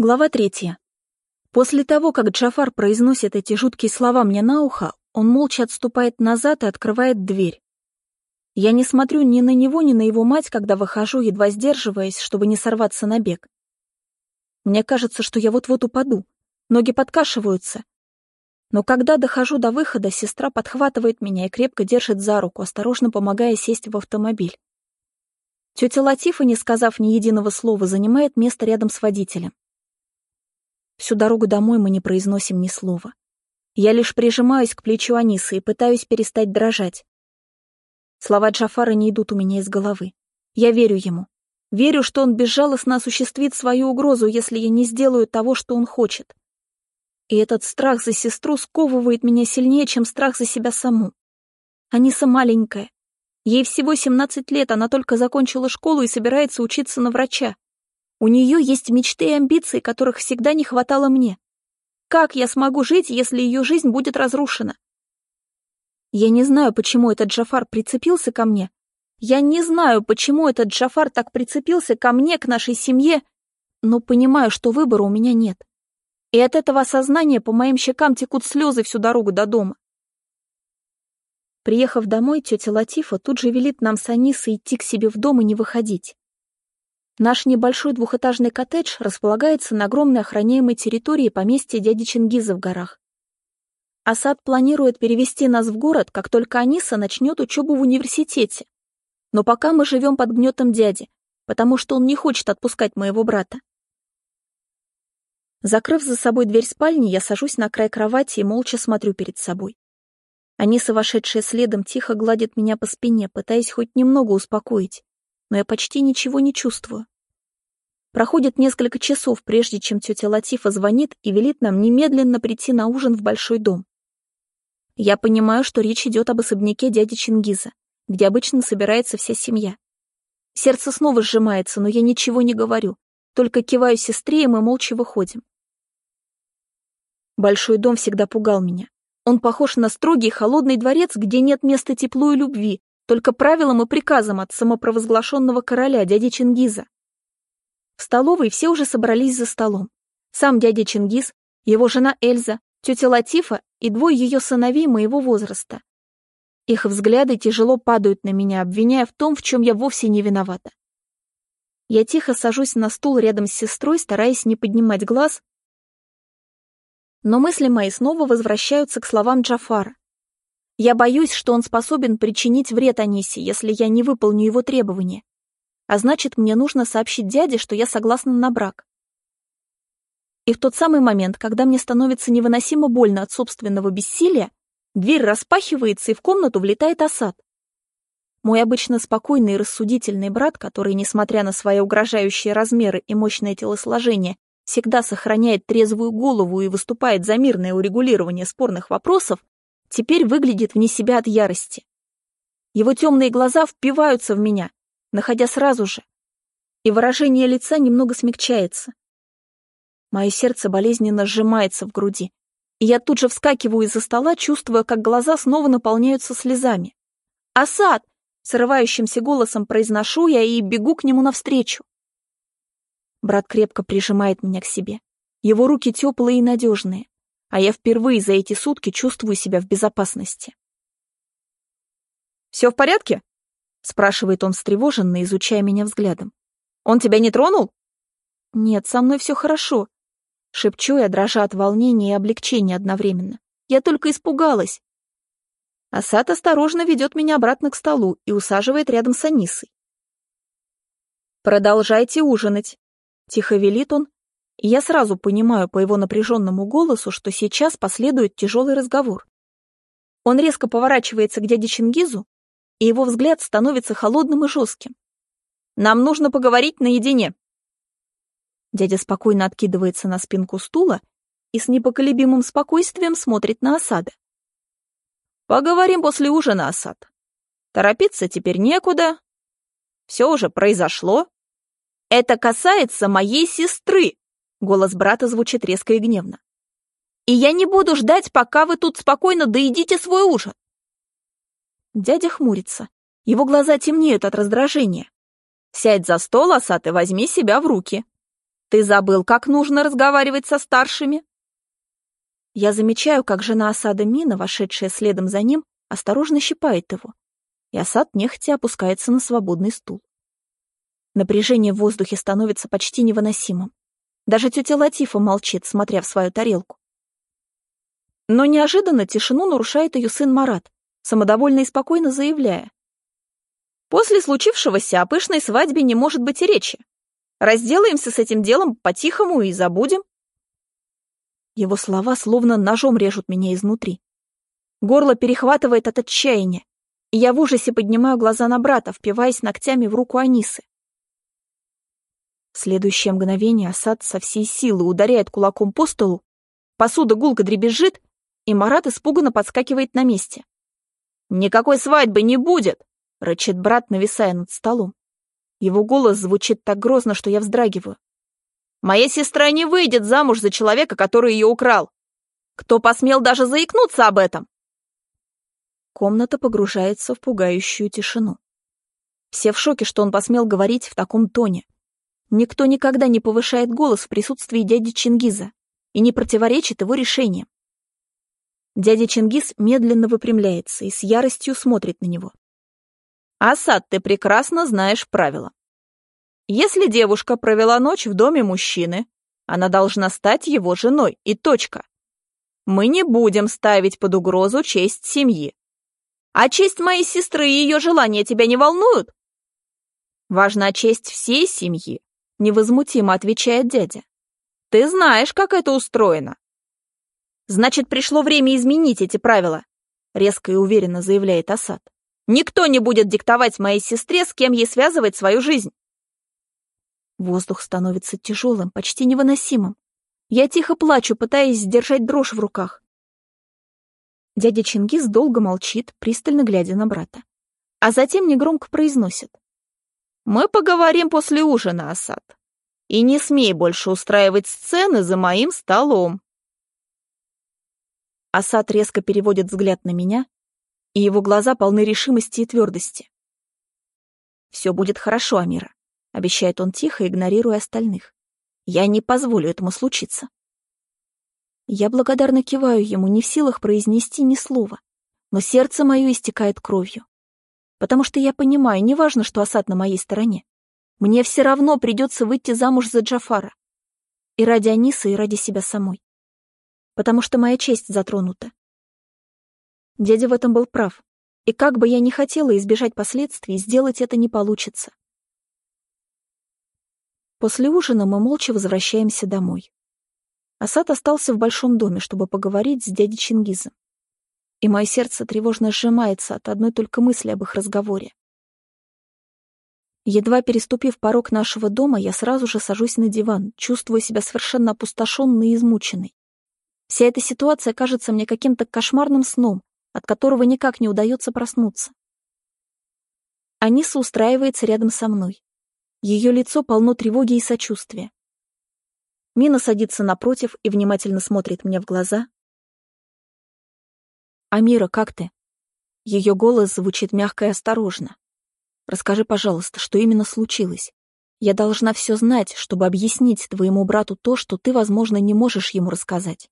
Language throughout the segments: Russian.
Глава третья. После того, как Джафар произносит эти жуткие слова мне на ухо, он молча отступает назад и открывает дверь. Я не смотрю ни на него, ни на его мать, когда выхожу, едва сдерживаясь, чтобы не сорваться на бег. Мне кажется, что я вот-вот упаду. Ноги подкашиваются. Но когда дохожу до выхода, сестра подхватывает меня и крепко держит за руку, осторожно помогая сесть в автомобиль. Тетя Латифа, не сказав ни единого слова, занимает место рядом с водителем. Всю дорогу домой мы не произносим ни слова. Я лишь прижимаюсь к плечу Анисы и пытаюсь перестать дрожать. Слова Джафара не идут у меня из головы. Я верю ему. Верю, что он безжалостно осуществит свою угрозу, если я не сделаю того, что он хочет. И этот страх за сестру сковывает меня сильнее, чем страх за себя саму. Аниса маленькая. Ей всего 17 лет, она только закончила школу и собирается учиться на врача. У нее есть мечты и амбиции, которых всегда не хватало мне. Как я смогу жить, если ее жизнь будет разрушена? Я не знаю, почему этот Джафар прицепился ко мне. Я не знаю, почему этот Джафар так прицепился ко мне, к нашей семье, но понимаю, что выбора у меня нет. И от этого осознания по моим щекам текут слезы всю дорогу до дома. Приехав домой, тетя Латифа тут же велит нам с Анисой идти к себе в дом и не выходить. Наш небольшой двухэтажный коттедж располагается на огромной охраняемой территории поместья дяди Чингиза в горах. Асад планирует перевести нас в город, как только Аниса начнет учебу в университете. Но пока мы живем под гнетом дяди, потому что он не хочет отпускать моего брата. Закрыв за собой дверь спальни, я сажусь на край кровати и молча смотрю перед собой. Аниса, вошедшая следом, тихо гладит меня по спине, пытаясь хоть немного успокоить но я почти ничего не чувствую. Проходит несколько часов, прежде чем тетя Латифа звонит и велит нам немедленно прийти на ужин в большой дом. Я понимаю, что речь идет об особняке дяди Чингиза, где обычно собирается вся семья. Сердце снова сжимается, но я ничего не говорю, только киваю сестре, и мы молча выходим. Большой дом всегда пугал меня. Он похож на строгий холодный дворец, где нет места теплу и любви, только правилам и приказам от самопровозглашенного короля, дяди Чингиза. В столовой все уже собрались за столом. Сам дядя Чингиз, его жена Эльза, тетя Латифа и двое ее сыновей моего возраста. Их взгляды тяжело падают на меня, обвиняя в том, в чем я вовсе не виновата. Я тихо сажусь на стул рядом с сестрой, стараясь не поднимать глаз, но мысли мои снова возвращаются к словам Джафара. Я боюсь, что он способен причинить вред Анисе, если я не выполню его требования. А значит, мне нужно сообщить дяде, что я согласна на брак. И в тот самый момент, когда мне становится невыносимо больно от собственного бессилия, дверь распахивается, и в комнату влетает Асад. Мой обычно спокойный и рассудительный брат, который, несмотря на свои угрожающие размеры и мощное телосложение, всегда сохраняет трезвую голову и выступает за мирное урегулирование спорных вопросов, теперь выглядит вне себя от ярости. Его темные глаза впиваются в меня, находя сразу же, и выражение лица немного смягчается. Мое сердце болезненно сжимается в груди, и я тут же вскакиваю из-за стола, чувствуя, как глаза снова наполняются слезами. «Асад!» — срывающимся голосом произношу я и бегу к нему навстречу. Брат крепко прижимает меня к себе. Его руки теплые и надежные а я впервые за эти сутки чувствую себя в безопасности. «Все в порядке?» — спрашивает он встревоженно, изучая меня взглядом. «Он тебя не тронул?» «Нет, со мной все хорошо», — шепчу я, дрожа от волнения и облегчения одновременно. «Я только испугалась». Асад осторожно ведет меня обратно к столу и усаживает рядом с Анисой. «Продолжайте ужинать», — тихо велит он, и я сразу понимаю по его напряженному голосу, что сейчас последует тяжелый разговор. Он резко поворачивается к дяде Чингизу, и его взгляд становится холодным и жестким. «Нам нужно поговорить наедине». Дядя спокойно откидывается на спинку стула и с непоколебимым спокойствием смотрит на осада. «Поговорим после ужина, Асад. Торопиться теперь некуда. Все уже произошло. Это касается моей сестры!» Голос брата звучит резко и гневно. «И я не буду ждать, пока вы тут спокойно доедите свой ужин!» Дядя хмурится. Его глаза темнеют от раздражения. «Сядь за стол, Асат, и возьми себя в руки!» Ты забыл, как нужно разговаривать со старшими? Я замечаю, как жена Асада Мина, вошедшая следом за ним, осторожно щипает его, и Асад нехотя опускается на свободный стул. Напряжение в воздухе становится почти невыносимым. Даже тетя Латифа молчит, смотря в свою тарелку. Но неожиданно тишину нарушает ее сын Марат, самодовольно и спокойно заявляя. «После случившегося о пышной свадьбе не может быть и речи. Разделаемся с этим делом по-тихому и забудем». Его слова словно ножом режут меня изнутри. Горло перехватывает от отчаяния, и я в ужасе поднимаю глаза на брата, впиваясь ногтями в руку Анисы. Следующее мгновение Асад со всей силы ударяет кулаком по столу, посуда гулко дребезжит, и Марат испуганно подскакивает на месте. «Никакой свадьбы не будет!» — рычит брат, нависая над столом. Его голос звучит так грозно, что я вздрагиваю. «Моя сестра не выйдет замуж за человека, который ее украл! Кто посмел даже заикнуться об этом?» Комната погружается в пугающую тишину. Все в шоке, что он посмел говорить в таком тоне. Никто никогда не повышает голос в присутствии дяди Чингиза и не противоречит его решениям. Дядя Чингис медленно выпрямляется и с яростью смотрит на него. «Асад, ты прекрасно знаешь правила. Если девушка провела ночь в доме мужчины, она должна стать его женой, и точка. Мы не будем ставить под угрозу честь семьи. А честь моей сестры и ее желания тебя не волнуют? Важна честь всей семьи, невозмутимо отвечает дядя. Ты знаешь, как это устроено. Значит, пришло время изменить эти правила, резко и уверенно заявляет Асад. Никто не будет диктовать моей сестре, с кем ей связывать свою жизнь. Воздух становится тяжелым, почти невыносимым. Я тихо плачу, пытаясь сдержать дрожь в руках. Дядя Чингис долго молчит, пристально глядя на брата. А затем негромко произносит. «Мы поговорим после ужина, Асад. И не смей больше устраивать сцены за моим столом». Асад резко переводит взгляд на меня, и его глаза полны решимости и твердости. «Все будет хорошо, Амира», — обещает он тихо, игнорируя остальных. «Я не позволю этому случиться». Я благодарно киваю ему, не в силах произнести ни слова, но сердце мое истекает кровью. Потому что я понимаю, неважно, что Асад на моей стороне. Мне все равно придется выйти замуж за Джафара. И ради Аниса, и ради себя самой потому что моя честь затронута. Дядя в этом был прав, и как бы я ни хотела избежать последствий, сделать это не получится. После ужина мы молча возвращаемся домой. Асад остался в большом доме, чтобы поговорить с дядей Чингизом. И мое сердце тревожно сжимается от одной только мысли об их разговоре. Едва переступив порог нашего дома, я сразу же сажусь на диван, чувствуя себя совершенно опустошенной и измученной. Вся эта ситуация кажется мне каким-то кошмарным сном, от которого никак не удается проснуться. Аниса устраивается рядом со мной. Ее лицо полно тревоги и сочувствия. Мина садится напротив и внимательно смотрит мне в глаза. «Амира, как ты?» Ее голос звучит мягко и осторожно. «Расскажи, пожалуйста, что именно случилось? Я должна все знать, чтобы объяснить твоему брату то, что ты, возможно, не можешь ему рассказать».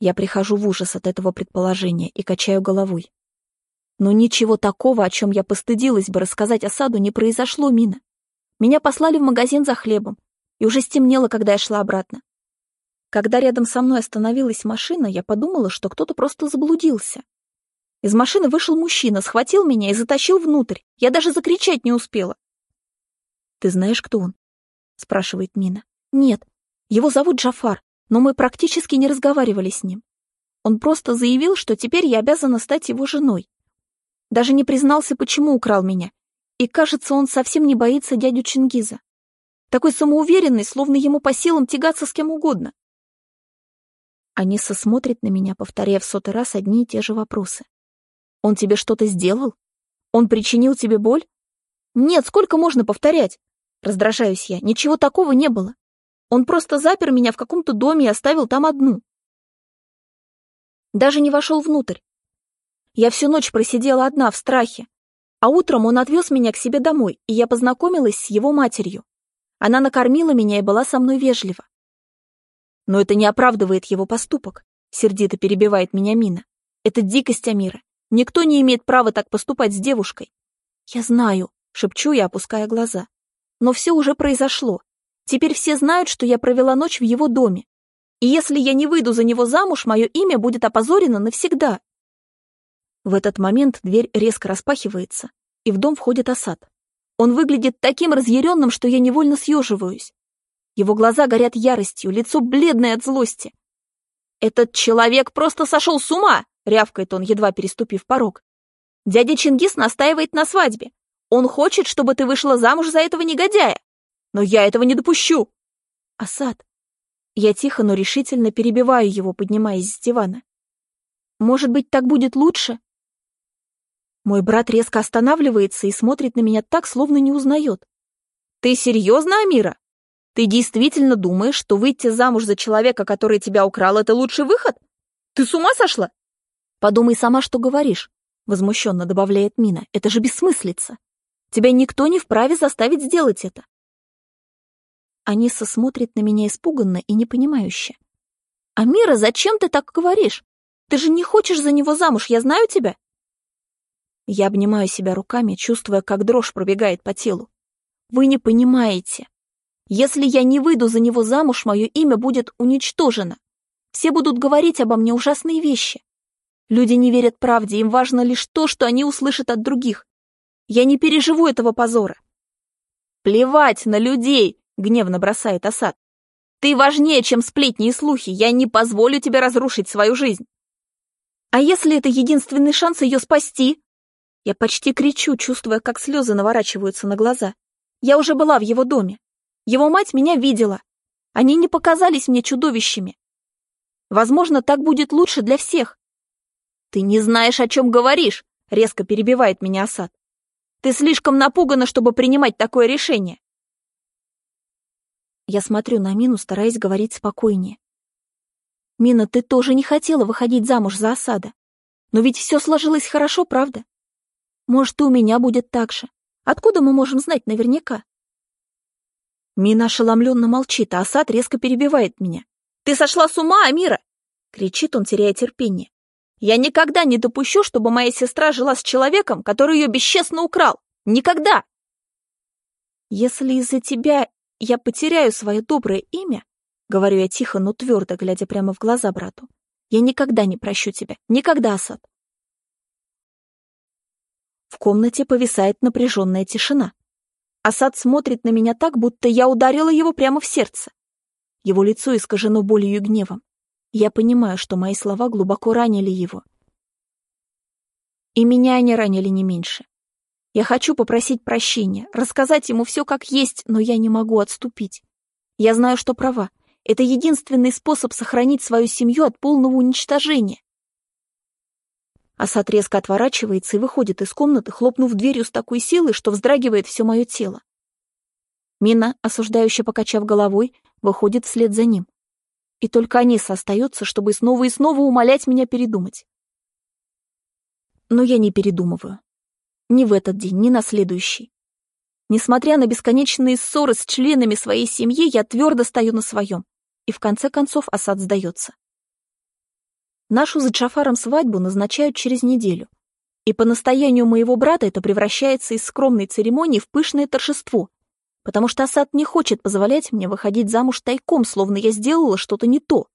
Я прихожу в ужас от этого предположения и качаю головой. Но ничего такого, о чем я постыдилась бы рассказать осаду, не произошло, Мина. Меня послали в магазин за хлебом, и уже стемнело, когда я шла обратно. Когда рядом со мной остановилась машина, я подумала, что кто-то просто заблудился. Из машины вышел мужчина, схватил меня и затащил внутрь. Я даже закричать не успела. «Ты знаешь, кто он?» — спрашивает Мина. «Нет, его зовут Джафар но мы практически не разговаривали с ним. Он просто заявил, что теперь я обязана стать его женой. Даже не признался, почему украл меня. И, кажется, он совсем не боится дядю Чингиза. Такой самоуверенный, словно ему по силам тягаться с кем угодно. Аниса смотрит на меня, повторяя в сотый раз одни и те же вопросы. «Он тебе что-то сделал? Он причинил тебе боль?» «Нет, сколько можно повторять?» Раздражаюсь я. «Ничего такого не было. Он просто запер меня в каком-то доме и оставил там одну. Даже не вошел внутрь. Я всю ночь просидела одна в страхе, а утром он отвез меня к себе домой, и я познакомилась с его матерью. Она накормила меня и была со мной вежлива. Но это не оправдывает его поступок, сердито перебивает меня Мина. Это дикость Амира. Никто не имеет права так поступать с девушкой. Я знаю, шепчу я, опуская глаза. Но все уже произошло. Теперь все знают, что я провела ночь в его доме. И если я не выйду за него замуж, мое имя будет опозорено навсегда. В этот момент дверь резко распахивается, и в дом входит Асад. Он выглядит таким разъяренным, что я невольно съеживаюсь. Его глаза горят яростью, лицо бледное от злости. «Этот человек просто сошел с ума!» — рявкает он, едва переступив порог. «Дядя Чингис настаивает на свадьбе. Он хочет, чтобы ты вышла замуж за этого негодяя. Но я этого не допущу!» «Асад!» Я тихо, но решительно перебиваю его, поднимаясь с дивана. «Может быть, так будет лучше?» Мой брат резко останавливается и смотрит на меня так, словно не узнает. «Ты серьезно, Амира? Ты действительно думаешь, что выйти замуж за человека, который тебя украл, это лучший выход? Ты с ума сошла?» «Подумай сама, что говоришь», — возмущенно добавляет Мина. «Это же бессмыслица. Тебя никто не вправе заставить сделать это». Аниса смотрит на меня испуганно и непонимающе. «Амира, зачем ты так говоришь? Ты же не хочешь за него замуж, я знаю тебя. Я обнимаю себя руками, чувствуя, как дрожь пробегает по телу. Вы не понимаете. Если я не выйду за него замуж, мое имя будет уничтожено. Все будут говорить обо мне ужасные вещи. Люди не верят правде, им важно лишь то, что они услышат от других. Я не переживу этого позора. Плевать на людей, гневно бросает Асад. Ты важнее, чем сплетни и слухи. Я не позволю тебе разрушить свою жизнь. А если это единственный шанс ее спасти? Я почти кричу, чувствуя, как слезы наворачиваются на глаза. Я уже была в его доме. Его мать меня видела. Они не показались мне чудовищами. Возможно, так будет лучше для всех. Ты не знаешь, о чем говоришь, резко перебивает меня Асад. Ты слишком напугана, чтобы принимать такое решение. Я смотрю на Мину, стараясь говорить спокойнее. Мина, ты тоже не хотела выходить замуж за Асада. Но ведь все сложилось хорошо, правда? Может, и у меня будет так же. Откуда мы можем знать наверняка? Мина ошеломленно молчит, а Асад резко перебивает меня. «Ты сошла с ума, Амира!» — кричит он, теряя терпение. «Я никогда не допущу, чтобы моя сестра жила с человеком, который ее бесчестно украл! Никогда!» «Если из-за тебя я потеряю свое доброе имя, — говорю я тихо, но твердо, глядя прямо в глаза брату, — я никогда не прощу тебя, никогда, Асад. В комнате повисает напряженная тишина. Асад смотрит на меня так, будто я ударила его прямо в сердце. Его лицо искажено болью и гневом. Я понимаю, что мои слова глубоко ранили его. И меня они ранили не меньше. Я хочу попросить прощения, рассказать ему все как есть, но я не могу отступить. Я знаю, что права. Это единственный способ сохранить свою семью от полного уничтожения. Асад резко отворачивается и выходит из комнаты, хлопнув дверью с такой силой, что вздрагивает все мое тело. Мина, осуждающе покачав головой, выходит вслед за ним. И только Аниса остается, чтобы снова и снова умолять меня передумать. Но я не передумываю. Ни в этот день, ни на следующий. Несмотря на бесконечные ссоры с членами своей семьи, я твердо стою на своем. И в конце концов Асад сдается. Нашу за Джафаром свадьбу назначают через неделю. И по настоянию моего брата это превращается из скромной церемонии в пышное торжество, потому что Асад не хочет позволять мне выходить замуж тайком, словно я сделала что-то не то.